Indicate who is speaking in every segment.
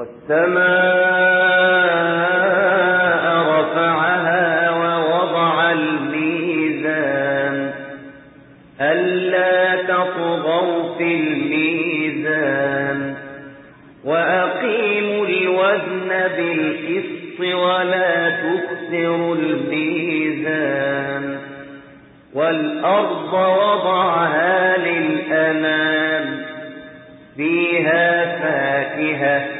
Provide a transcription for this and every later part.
Speaker 1: والسماء رفعها ووضع الميزان ألا تطغوا في الميزان وأقيموا الوزن بالقسط ولا تكسروا الميزان والأرض وضعها للأنام فيها فاكهة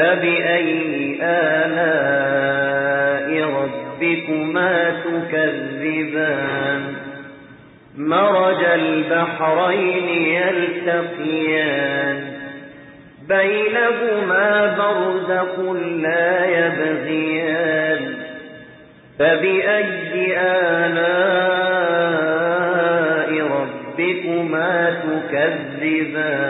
Speaker 1: فبأي آلاء ربكما تكذبان مرج البحرين يلتقيان بينهما برزق لا يبغيان فبأي آلاء ربكما تكذبان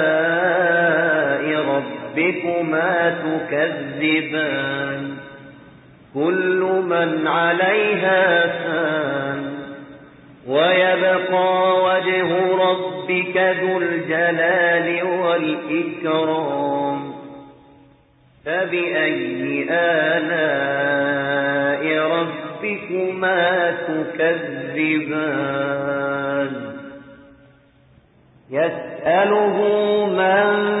Speaker 1: ربكما تكذبان كل من عليها فان ويبقى وجه ربك ذو الجلال والإكرام فبأي آلاء ربكما تكذبان؟ يسأله من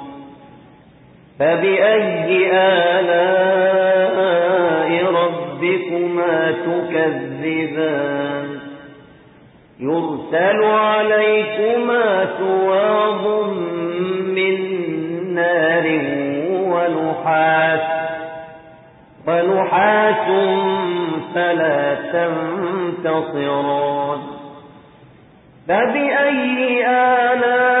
Speaker 1: فبأي آلاء ربكما تكذبان يرسل عليكما سواظ من نار ونحاس ونحاس فلا تنتصران فبأي آلاء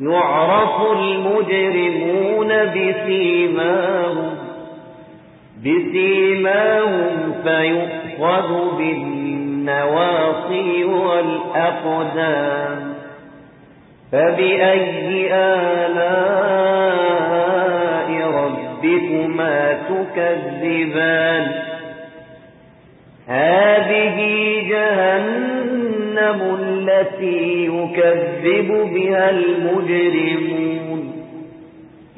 Speaker 1: يعرف المجرمون بسيماهم بسيماهم فيؤخذ بالنواصي والأقدام فبأي آلاء ربكما تكذبان؟ هذه جهنم التي يكذب بها المجرمون.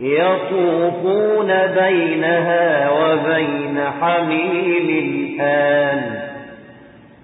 Speaker 1: يطوفون بينها وبين حميل الآن.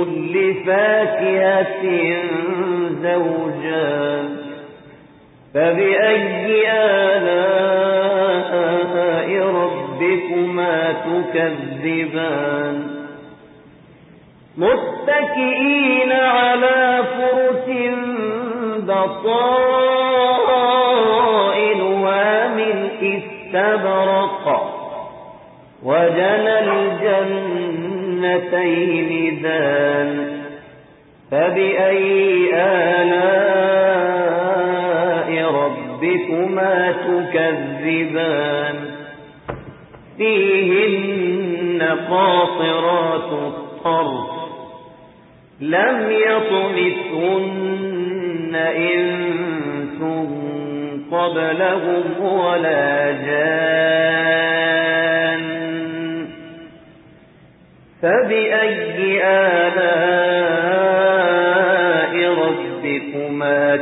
Speaker 1: كل فاكهة زوجان فبأي آلاء ربكما تكذبان؟ متكئين على فرس بطائنها من استبرق وجنى الجنتين دان فبأي آلاء ربكما تكذبان؟ فيهن قاصرات الطرف لم يطمثهن إنس قبلهم ولا جان.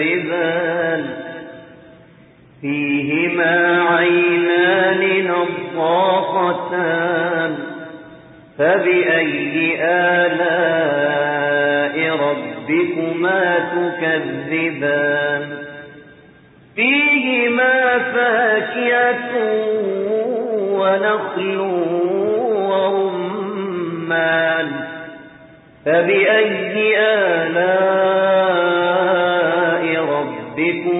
Speaker 1: تكذبان فيهما عينان نضاختان فبأي آلاء ربكما تكذبان؟ فيهما فاكهة ونخل ورمان. فبأي آلاء